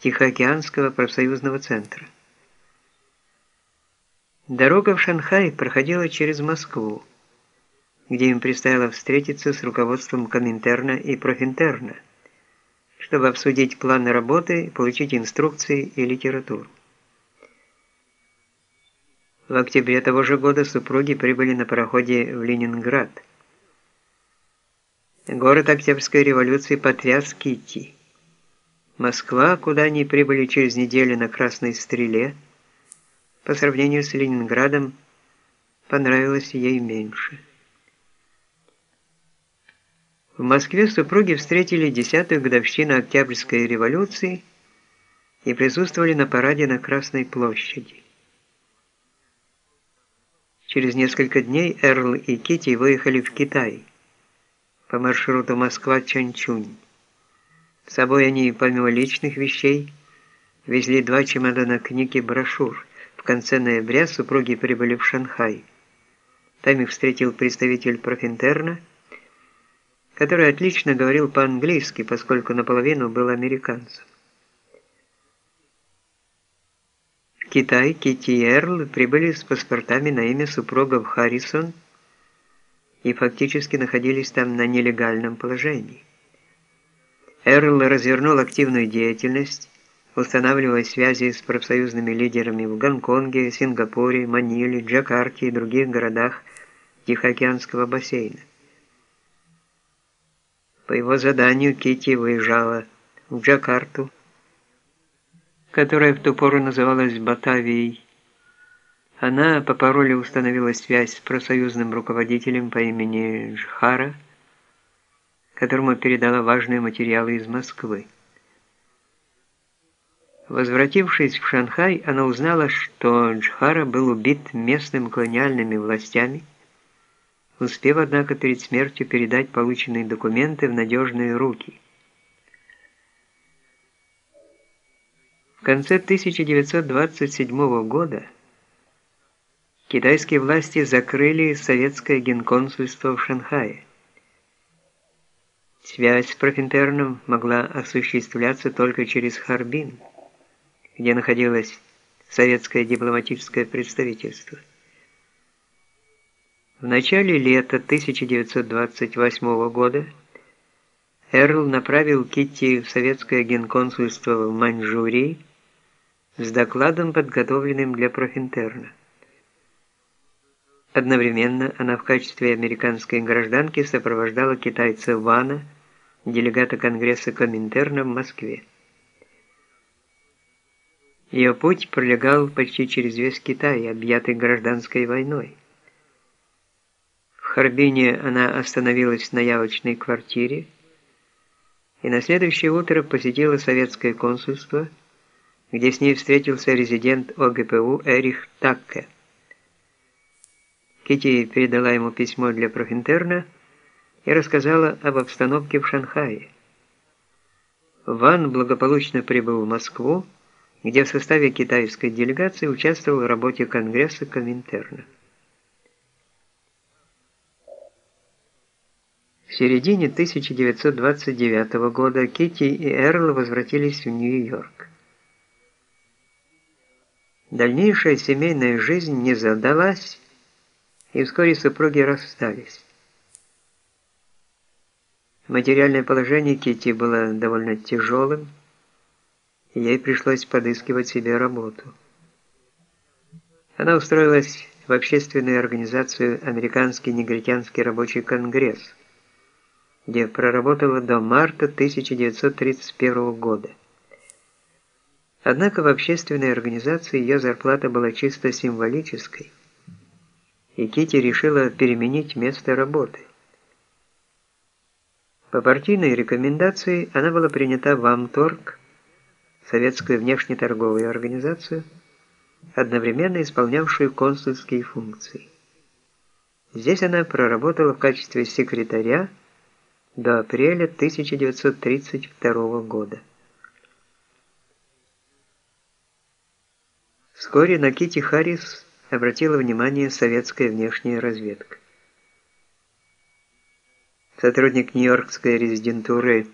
Тихоокеанского профсоюзного центра. Дорога в Шанхай проходила через Москву, где им предстояло встретиться с руководством Коминтерна и Профинтерна, чтобы обсудить планы работы, получить инструкции и литературу. В октябре того же года супруги прибыли на пароходе в Ленинград. Город Октябрьской революции потряс Китти. Москва, куда они прибыли через неделю на Красной Стреле, по сравнению с Ленинградом, понравилась ей меньше. В Москве супруги встретили десятую годовщину Октябрьской революции и присутствовали на параде на Красной площади. Через несколько дней Эрл и Кити выехали в Китай по маршруту Москва-Чанчунь. С собой они, помимо личных вещей, везли два чемодана книг и брошюр. В конце ноября супруги прибыли в Шанхай. Там их встретил представитель Профинтерна, который отлично говорил по-английски, поскольку наполовину был американцем. Китай Кити и Эрл прибыли с паспортами на имя супругов Харрисон и фактически находились там на нелегальном положении. Эрл развернул активную деятельность, устанавливая связи с профсоюзными лидерами в Гонконге, Сингапуре, Маниле, Джакарте и других городах Тихоокеанского бассейна. По его заданию Кити выезжала в Джакарту, которая в ту пору называлась Батавией. Она по паролю установила связь с профсоюзным руководителем по имени Джхара, которому передала важные материалы из Москвы. Возвратившись в Шанхай, она узнала, что Джхара был убит местными колониальными властями, успев, однако, перед смертью передать полученные документы в надежные руки – В конце 1927 года китайские власти закрыли советское генконсульство в Шанхае. Связь с Профинтерном могла осуществляться только через Харбин, где находилось советское дипломатическое представительство. В начале лета 1928 года Эрл направил Китти в советское генконсульство в Маньчжурии, с докладом, подготовленным для профинтерна. Одновременно она в качестве американской гражданки сопровождала китайца Вана, делегата Конгресса Коминтерна в Москве. Ее путь пролегал почти через весь Китай, объятый гражданской войной. В Харбине она остановилась на явочной квартире и на следующее утро посетила советское консульство – где с ней встретился резидент ОГПУ Эрих Такке. Кити передала ему письмо для профинтерна и рассказала об обстановке в Шанхае. Ван благополучно прибыл в Москву, где в составе китайской делегации участвовал в работе Конгресса Коминтерна. В середине 1929 года Кити и Эрл возвратились в Нью-Йорк. Дальнейшая семейная жизнь не задалась, и вскоре супруги расстались. Материальное положение Кити было довольно тяжелым, и ей пришлось подыскивать себе работу. Она устроилась в общественную организацию Американский негритянский рабочий конгресс, где проработала до марта 1931 года. Однако в общественной организации ее зарплата была чисто символической, и Кити решила переменить место работы. По партийной рекомендации она была принята в Амторг, советскую внешнеторговую организацию, одновременно исполнявшую консульские функции. Здесь она проработала в качестве секретаря до апреля 1932 года. Вскоре на Кити Харрис обратила внимание советская внешняя разведка. Сотрудник Нью-Йоркской резидентуры